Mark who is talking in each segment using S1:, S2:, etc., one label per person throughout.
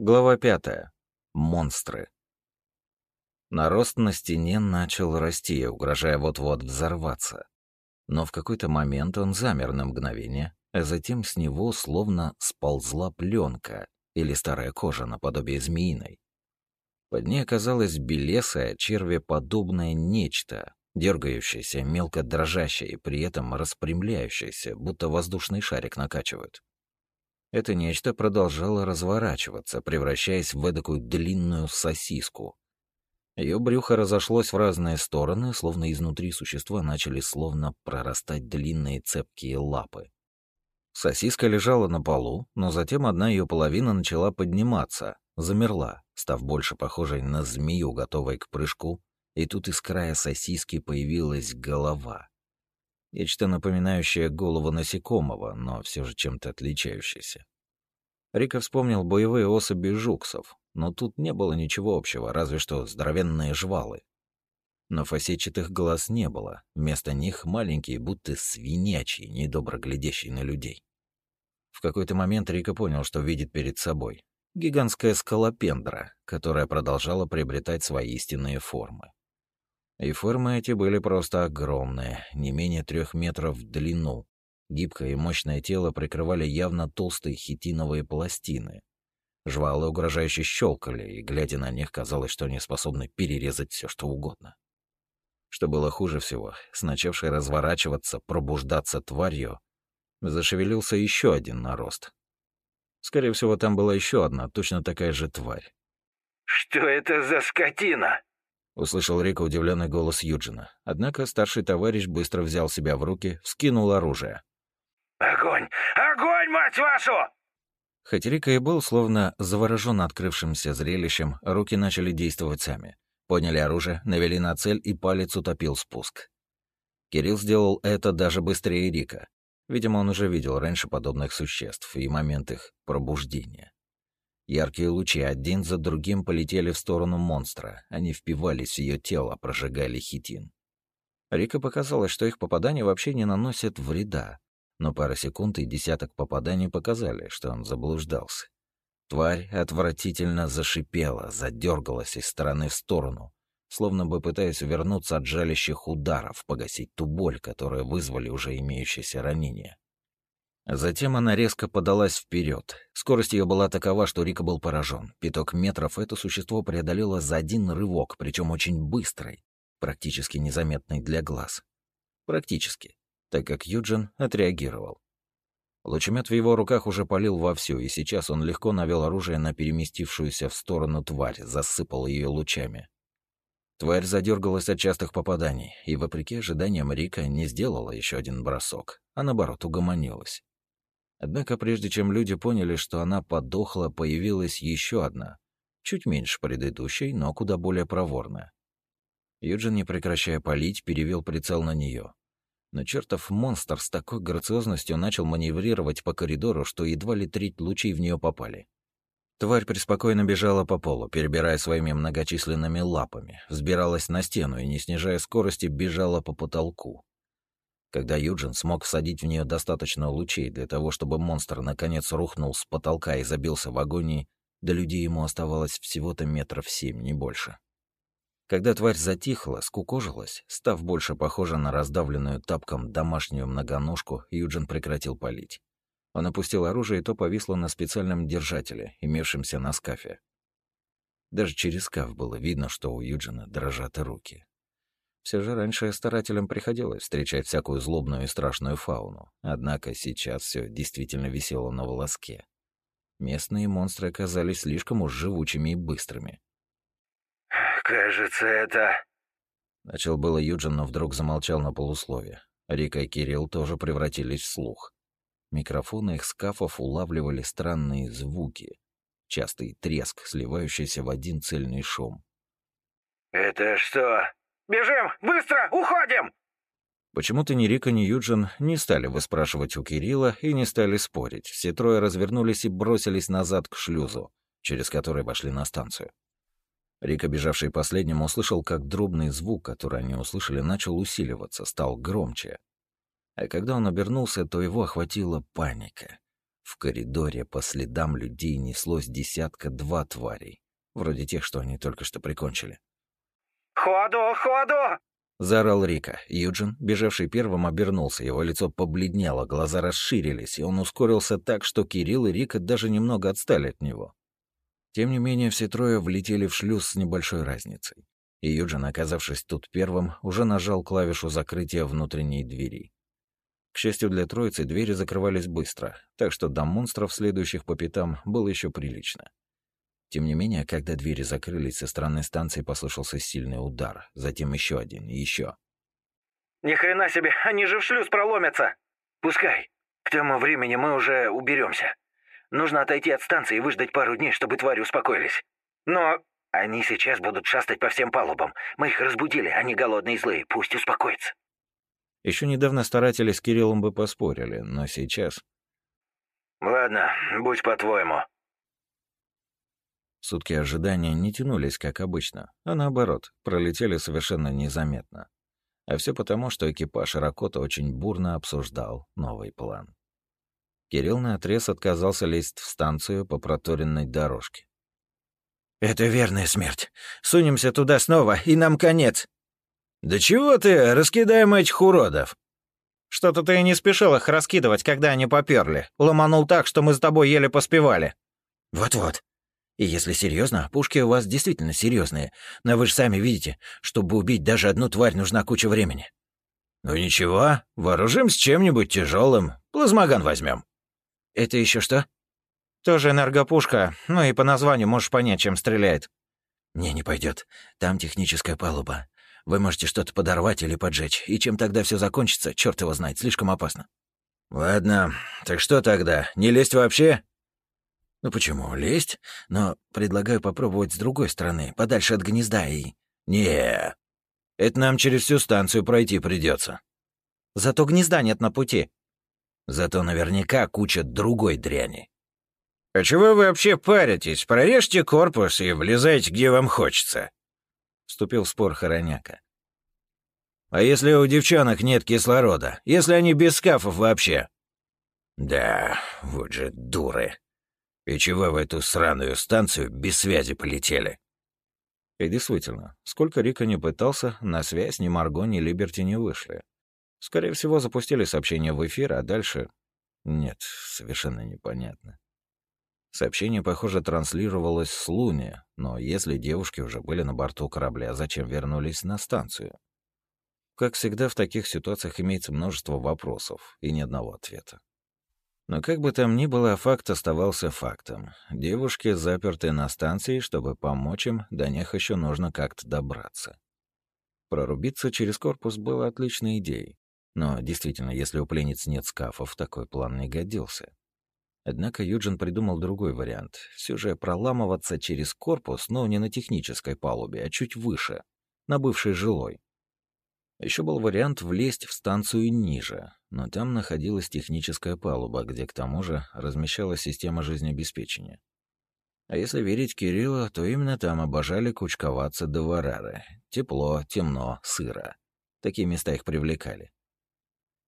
S1: Глава пятая. Монстры. Нарост на стене начал расти, угрожая вот-вот взорваться. Но в какой-то момент он замер на мгновение, а затем с него словно сползла пленка или старая кожа наподобие змеиной. Под ней оказалось белесое, червеподобное нечто, дергающееся, мелко дрожащее и при этом распрямляющееся, будто воздушный шарик накачивают. Это нечто продолжало разворачиваться, превращаясь в эдакую длинную сосиску. Ее брюхо разошлось в разные стороны, словно изнутри существа начали словно прорастать длинные цепкие лапы. Сосиска лежала на полу, но затем одна ее половина начала подниматься, замерла, став больше похожей на змею, готовой к прыжку, и тут из края сосиски появилась голова. Нечто напоминающее голову насекомого, но все же чем-то отличающееся. Рика вспомнил боевые особи жуксов, но тут не было ничего общего, разве что здоровенные жвалы. Но фасетчатых глаз не было, вместо них маленькие, будто свинячьи, недобро глядящие на людей. В какой-то момент Рика понял, что видит перед собой. Гигантская скалопендра, которая продолжала приобретать свои истинные формы. И формы эти были просто огромные, не менее трех метров в длину. Гибкое и мощное тело прикрывали явно толстые хитиновые пластины. Жвалы угрожающе щелкали, и, глядя на них, казалось, что они способны перерезать все, что угодно. Что было хуже всего, с начавшей разворачиваться, пробуждаться тварью, зашевелился еще один нарост. Скорее всего, там была еще одна, точно такая же тварь.
S2: «Что это за скотина?»
S1: Услышал Рика удивленный голос Юджина. Однако старший товарищ быстро взял себя в руки, вскинул оружие.
S2: «Огонь! Огонь, мать вашу!»
S1: Хоть Рика и был словно заворожен открывшимся зрелищем, руки начали действовать сами. Подняли оружие, навели на цель, и палец утопил спуск. Кирилл сделал это даже быстрее Рика. Видимо, он уже видел раньше подобных существ и момент их пробуждения. Яркие лучи один за другим полетели в сторону монстра. Они впивались в ее тело, прожигали хитин. Рика показалось, что их попадания вообще не наносят вреда, но пара секунд и десяток попаданий показали, что он заблуждался. Тварь отвратительно зашипела, задергалась из стороны в сторону, словно бы пытаясь увернуться от жалящих ударов, погасить ту боль, которую вызвали уже имеющиеся ранения. Затем она резко подалась вперед. Скорость ее была такова, что Рика был поражен. Пяток метров это существо преодолело за один рывок, причем очень быстрый, практически незаметный для глаз. Практически, так как Юджин отреагировал. Лучемет в его руках уже полил вовсю, и сейчас он легко навел оружие на переместившуюся в сторону тварь, засыпал ее лучами. Тварь задергалась от частых попаданий, и, вопреки ожиданиям Рика, не сделала еще один бросок, а наоборот угомонилась. Однако прежде чем люди поняли, что она подохла, появилась еще одна, чуть меньше предыдущей, но куда более проворная. Юджин, не прекращая палить, перевел прицел на нее. Но чертов монстр с такой грациозностью начал маневрировать по коридору, что едва ли треть лучей в нее попали. Тварь преспокойно бежала по полу, перебирая своими многочисленными лапами, взбиралась на стену и, не снижая скорости, бежала по потолку. Когда Юджин смог всадить в нее достаточно лучей для того, чтобы монстр наконец рухнул с потолка и забился в агонии, до людей ему оставалось всего-то метров семь, не больше. Когда тварь затихла, скукожилась, став больше похожа на раздавленную тапком домашнюю многоножку, Юджин прекратил палить. Он опустил оружие, и то повисло на специальном держателе, имевшемся на скафе. Даже через скаф было видно, что у Юджина дрожат руки. Все же раньше старателям приходилось встречать всякую злобную и страшную фауну. Однако сейчас все действительно висело на волоске. Местные монстры оказались слишком уж живучими и быстрыми.
S2: «Кажется, это...»
S1: Начал было Юджин, но вдруг замолчал на полуслове. Рика и Кирилл тоже превратились в слух. Микрофоны их скафов улавливали странные звуки. Частый треск, сливающийся в один цельный шум.
S2: «Это что, Бежим! Быстро! Уходим!»
S1: Почему-то ни Рика, ни Юджин не стали выспрашивать у Кирилла и не стали спорить. Все трое развернулись и бросились назад к шлюзу, через который вошли на станцию. Рика, бежавший последним, услышал, как дробный звук, который они услышали, начал усиливаться, стал громче. А когда он обернулся, то его охватила паника. В коридоре по следам людей неслось десятка-два тварей, вроде тех, что они только что прикончили.
S2: «Ходу, ходу!»
S1: — заорал Рика. Юджин, бежавший первым, обернулся. Его лицо побледнело, глаза расширились, и он ускорился так, что Кирилл и Рика даже немного отстали от него. Тем не менее, все трое влетели в шлюз с небольшой разницей. И Юджин, оказавшись тут первым, уже нажал клавишу закрытия внутренней двери. К счастью для троицы, двери закрывались быстро, так что до монстров, следующих по пятам, было еще прилично. Тем не менее, когда двери закрылись, со стороны станции послышался сильный удар, затем еще один и еще.
S2: Ни хрена себе, они же в шлюз проломятся. Пускай. К тому времени мы уже уберемся. Нужно отойти от станции и выждать пару дней, чтобы твари успокоились. Но они сейчас будут шастать по всем палубам. Мы их разбудили, они голодные и злые, пусть успокоятся.
S1: Еще недавно старатели с Кириллом бы поспорили, но сейчас...
S2: Ладно, будь по-твоему.
S1: Сутки ожидания не тянулись, как обычно, а наоборот, пролетели совершенно незаметно. А все потому, что экипаж Ракота очень бурно обсуждал новый план. Кирилл наотрез отказался лезть в станцию по проторенной дорожке.
S3: «Это верная смерть. Сунемся туда снова, и нам конец».
S2: «Да чего ты, раскидаем этих уродов?»
S3: «Что-то ты и не спешил их раскидывать, когда они поперли. Ломанул так, что мы с тобой еле поспевали».
S4: «Вот-вот. И если серьезно, пушки у вас действительно серьезные, но вы же сами видите, чтобы убить даже одну тварь, нужна куча времени.
S2: Ну ничего, вооружимся чем-нибудь тяжелым. Плазмоган возьмем.
S4: Это еще что?
S3: Тоже энергопушка, ну и по названию можешь понять, чем стреляет.
S4: Не, не пойдет. Там техническая палуба. Вы можете что-то подорвать или поджечь, и чем тогда все закончится, черт его знает, слишком опасно.
S2: Ладно, так что тогда, не лезть вообще?
S4: Ну почему, лезть? Но предлагаю попробовать с другой стороны, подальше от гнезда и...
S2: Не, это нам через всю станцию пройти придется.
S3: Зато гнезда нет на пути.
S2: Зато наверняка куча другой дряни. А чего вы вообще паритесь? Прорежьте корпус и влезайте, где вам хочется. Вступил в спор Хороняка. А если у девчонок нет кислорода? Если они без скафов вообще? Да, вот же дуры. И чего в эту сраную станцию без связи полетели?
S1: И действительно, сколько Рика не пытался, на связь ни Марго, ни Либерти не вышли. Скорее всего, запустили сообщение в эфир, а дальше... Нет, совершенно непонятно. Сообщение, похоже, транслировалось с Луни, но если девушки уже были на борту корабля, зачем вернулись на станцию? Как всегда, в таких ситуациях имеется множество вопросов и ни одного ответа. Но как бы там ни было, факт оставался фактом. Девушки заперты на станции, чтобы помочь им, до них еще нужно как-то добраться. Прорубиться через корпус было отличной идеей. Но действительно, если у пленниц нет скафов, такой план не годился. Однако Юджин придумал другой вариант. Все же проламываться через корпус, но не на технической палубе, а чуть выше, на бывшей жилой. Еще был вариант влезть в станцию ниже, но там находилась техническая палуба, где к тому же размещалась система жизнеобеспечения. А если верить Кириллу, то именно там обожали кучковаться доварары. Тепло, темно, сыро. Такие места их привлекали.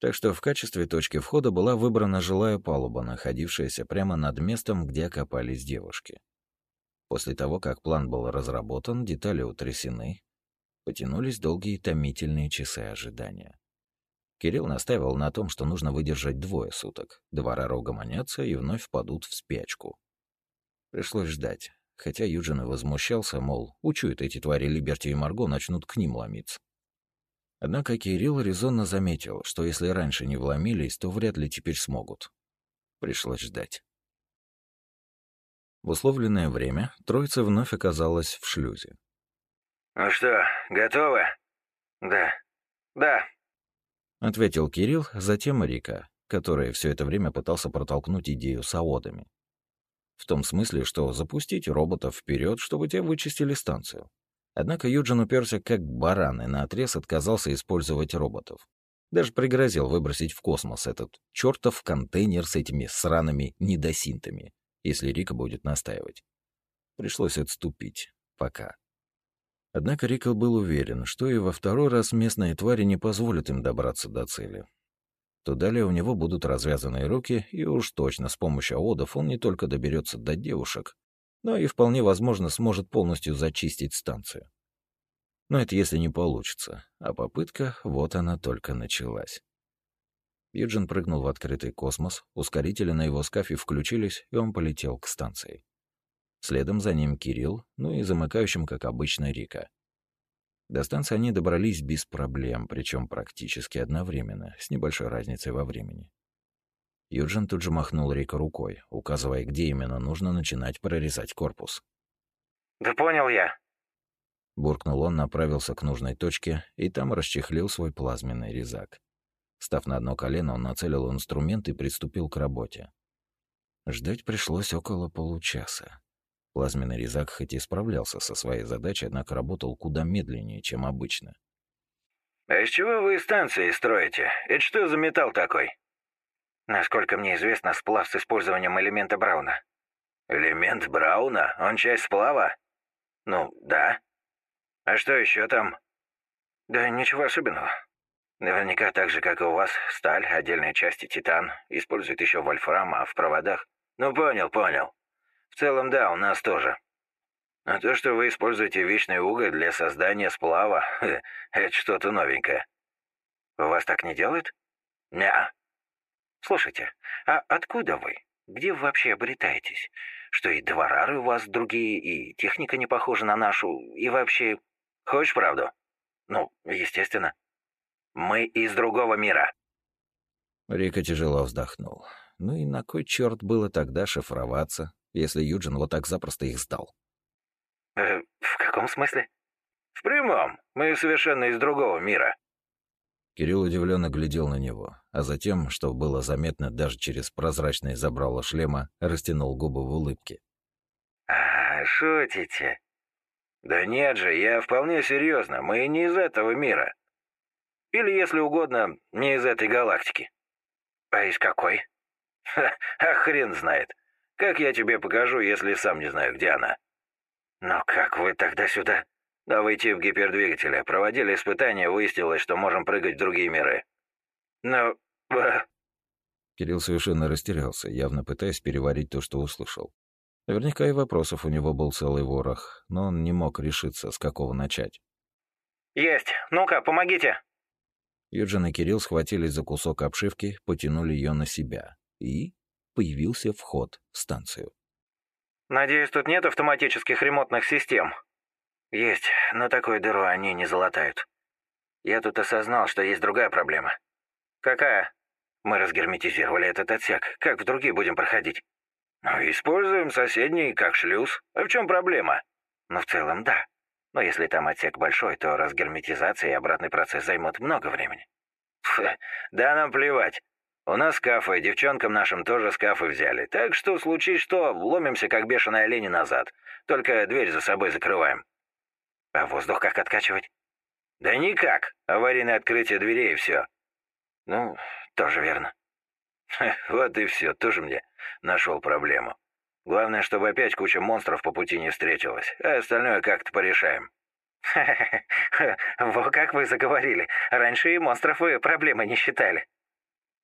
S1: Так что в качестве точки входа была выбрана жилая палуба, находившаяся прямо над местом, где окопались девушки. После того, как план был разработан, детали утрясены, потянулись долгие томительные часы ожидания. Кирилл настаивал на том, что нужно выдержать двое суток. Двора угомонятся и вновь впадут в спячку. Пришлось ждать, хотя Юджин и возмущался, мол, учуют эти твари Либерти и Марго, начнут к ним ломиться. Однако Кирилл резонно заметил, что если раньше не вломились, то вряд ли теперь смогут. Пришлось ждать. В условленное время троица вновь оказалась в шлюзе.
S2: «Ну что, готовы?» «Да, да», —
S1: ответил Кирилл, затем Рика, который все это время пытался протолкнуть идею с аодами. В том смысле, что запустить роботов вперед, чтобы те вычистили станцию. Однако Юджин уперся как баран и наотрез отказался использовать роботов. Даже пригрозил выбросить в космос этот чертов контейнер с этими сраными недосинтами, если Рика будет настаивать. Пришлось отступить. Пока. Однако Рика был уверен, что и во второй раз местные твари не позволят им добраться до цели. то далее у него будут развязанные руки, и уж точно с помощью аодов он не только доберется до девушек, но и вполне возможно сможет полностью зачистить станцию. Но это если не получится, а попытка, вот она только началась. Юджин прыгнул в открытый космос, ускорители на его скафе включились, и он полетел к станции. Следом за ним Кирилл, ну и замыкающим, как обычно, Рика. До станции они добрались без проблем, причем практически одновременно, с небольшой разницей во времени. Юджин тут же махнул Рика рукой, указывая, где именно нужно начинать прорезать корпус.
S3: «Да понял я».
S1: Буркнул он, направился к нужной точке и там расчехлил свой плазменный резак. Став на одно колено, он нацелил инструмент и приступил к работе. Ждать пришлось около получаса. Плазменный резак хоть и справлялся со своей задачей, однако работал куда медленнее, чем обычно.
S2: «А из чего вы станции строите? Это что за металл такой?»
S3: «Насколько мне известно, сплав с использованием элемента Брауна».
S2: «Элемент Брауна? Он часть сплава?»
S3: «Ну, да».
S2: «А что еще там?»
S3: «Да ничего особенного. Наверняка так же, как и у вас, сталь, отдельные части, титан, используют еще вольфрам, а в проводах...»
S2: «Ну, понял, понял. В целом, да, у нас тоже. А то, что вы используете вечный уголь для создания сплава, это что-то новенькое.
S3: У вас так не делают?
S2: Не.
S3: Слушайте, а откуда вы? Где вы вообще обретаетесь? Что и дворары у вас другие, и техника не похожа на нашу, и вообще...
S2: Хочешь правду?
S3: Ну, естественно.
S2: Мы из другого мира.
S1: Рика тяжело вздохнул. Ну и на кой черт было тогда шифроваться, если Юджин вот так запросто их сдал.
S3: Э, в каком смысле?
S2: В прямом. Мы совершенно из другого мира.
S1: Кирилл удивленно глядел на него, а затем, что было заметно даже через прозрачное забрало шлема, растянул губы в улыбке.
S3: «А, шутите?»
S2: «Да нет же, я вполне серьезно. Мы не из этого мира. Или, если угодно, не из этой галактики».
S3: «А из какой?»
S2: «Ха, а хрен знает. Как я тебе покажу, если сам не знаю, где она?»
S3: «Но как вы тогда сюда?»
S2: «Новый тип гипердвигателя. Проводили испытания, выяснилось, что можем прыгать в другие миры». «Ну...»
S1: Кирилл совершенно растерялся, явно пытаясь переварить то, что услышал. Наверняка и вопросов у него был целый ворох, но он не мог решиться, с какого начать.
S3: «Есть! Ну-ка, помогите!»
S1: Юджин и Кирилл схватились за кусок обшивки, потянули ее на себя. И появился вход в станцию.
S3: «Надеюсь, тут нет автоматических ремонтных систем?» «Есть, но такую дыру они не залатают. Я тут осознал, что есть другая проблема». «Какая?» «Мы разгерметизировали этот отсек. Как в другие будем проходить?»
S2: «Ну, используем соседний как шлюз. А в чем проблема?»
S3: «Ну, в целом, да. Но если там отсек большой, то разгерметизация и обратный процесс займут много времени».
S2: Фу, да нам плевать. У нас скафы, девчонкам нашим тоже скафы взяли. Так что, случись что, ломимся, как бешеные олени назад. Только дверь за собой закрываем.
S3: А воздух как откачивать?
S2: Да никак. Аварийное открытие дверей и все.
S3: Ну, тоже верно.
S2: Вот и все, тоже мне нашел проблему. Главное, чтобы опять куча монстров по пути не встретилась, а остальное как-то порешаем.
S3: Во как вы заговорили. Раньше и монстров вы проблемой не считали.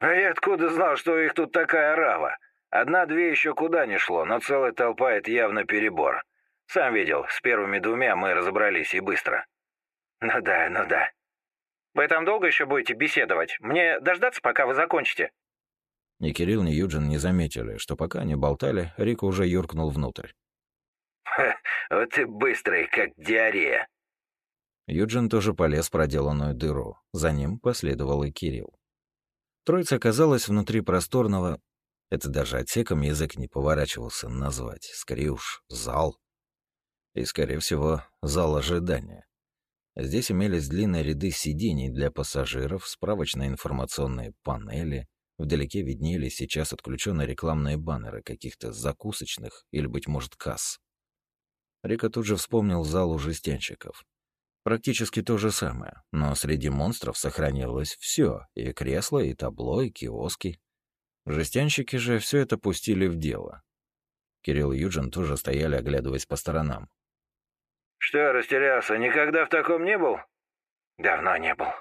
S2: А я откуда знал, что их тут такая рава? Одна-две еще куда не шло, но целая толпа — это явно перебор. Сам видел, с первыми двумя мы разобрались и быстро.
S3: Ну да, ну да. Вы там долго еще будете беседовать? Мне дождаться, пока вы закончите?
S1: Ни Кирилл, ни Юджин не заметили, что пока они болтали, Рика уже юркнул внутрь.
S2: Ха, вот ты быстрый, как диарея.
S1: Юджин тоже полез в проделанную дыру. За ним последовал и Кирилл. Троица оказалась внутри просторного... Это даже отсеком язык не поворачивался назвать. Скорее уж, зал. И, скорее всего, зал ожидания. Здесь имелись длинные ряды сидений для пассажиров, справочные информационные панели. Вдалеке виднелись сейчас отключенные рекламные баннеры каких-то закусочных или, быть может, касс. Рика тут же вспомнил зал у жестянщиков. Практически то же самое, но среди монстров сохранилось все: и кресла, и табло, и киоски. Жестянщики же все это пустили в дело. Кирилл и Юджин тоже стояли, оглядываясь по сторонам.
S2: «Что, растерялся, никогда в таком не был?»
S3: «Давно не был».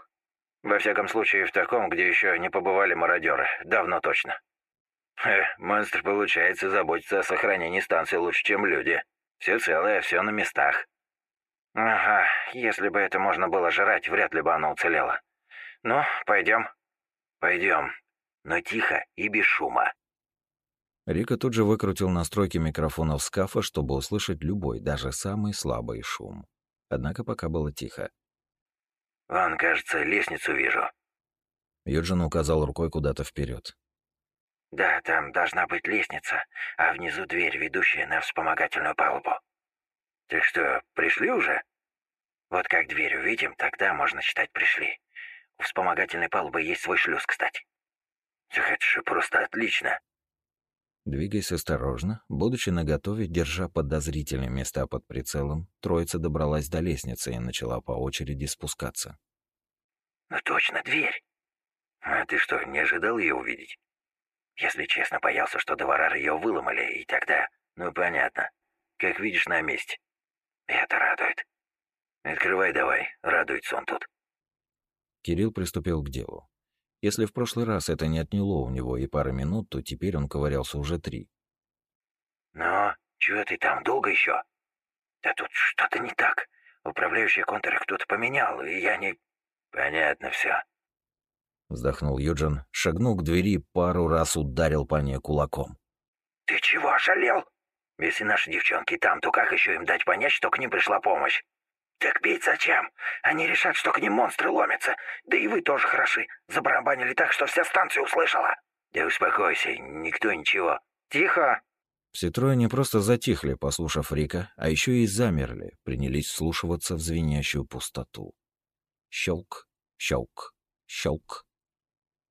S3: Во всяком случае, в таком, где еще не побывали мародеры. Давно точно. Э, монстр, получается, заботится о сохранении станции лучше, чем люди. Все целое, все на местах. Ага, если бы это можно было жрать, вряд ли бы оно уцелело. Ну, пойдем. Пойдем. Но тихо и без шума.
S1: Рика тут же выкрутил настройки микрофонов скафа, чтобы услышать любой, даже самый слабый шум. Однако пока было тихо.
S3: «Вон, кажется, лестницу вижу».
S1: Юджин указал рукой куда-то вперед.
S3: «Да, там должна быть лестница, а внизу дверь, ведущая на вспомогательную палубу. Так что, пришли уже? Вот как дверь увидим, тогда можно считать пришли. У вспомогательной палубы есть свой шлюз, кстати». «Так это же просто отлично!»
S1: Двигаясь осторожно, будучи наготове, держа подозрительные места под прицелом, троица добралась до лестницы и начала по очереди спускаться.
S3: «Ну точно, дверь!» «А ты что, не ожидал ее увидеть?» «Если честно, боялся, что Деварар ее выломали, и тогда...» «Ну, понятно. Как видишь, на месте. Это радует. Открывай давай, радуется он тут».
S1: Кирилл приступил к делу. Если в прошлый раз это не отняло у него и пары минут, то теперь он ковырялся уже три.
S3: «Ну, чего ты там, долго еще? Да тут что-то не так. Управляющий контур кто-то поменял, и я не...» «Понятно все.
S1: Вздохнул Юджин, шагнул к двери, пару раз ударил по ней кулаком.
S3: «Ты чего, ошалел? Если наши девчонки там, то как еще им дать понять, что к ним пришла помощь? «Так бить зачем? Они решат, что к ним монстры ломятся. Да и вы тоже хороши. Забарабанили так, что вся станция услышала». «Да успокойся, никто ничего». «Тихо!»
S1: Все трое не просто затихли, послушав Рика, а еще и замерли, принялись вслушиваться в звенящую пустоту. Щелк, щелк, щелк.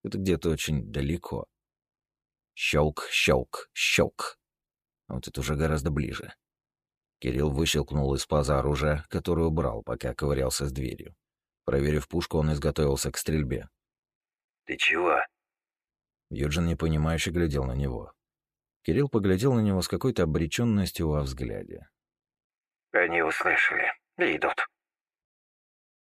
S1: Это где-то очень далеко. Щелк, щелк, щелк. Вот это уже гораздо ближе. Кирилл выщелкнул из паза оружия, которое убрал, пока ковырялся с дверью. Проверив пушку, он изготовился к стрельбе.
S3: «Ты чего?»
S1: Юджин непонимающе глядел на него. Кирилл поглядел на него с какой-то обреченностью во взгляде.
S3: «Они услышали. Идут».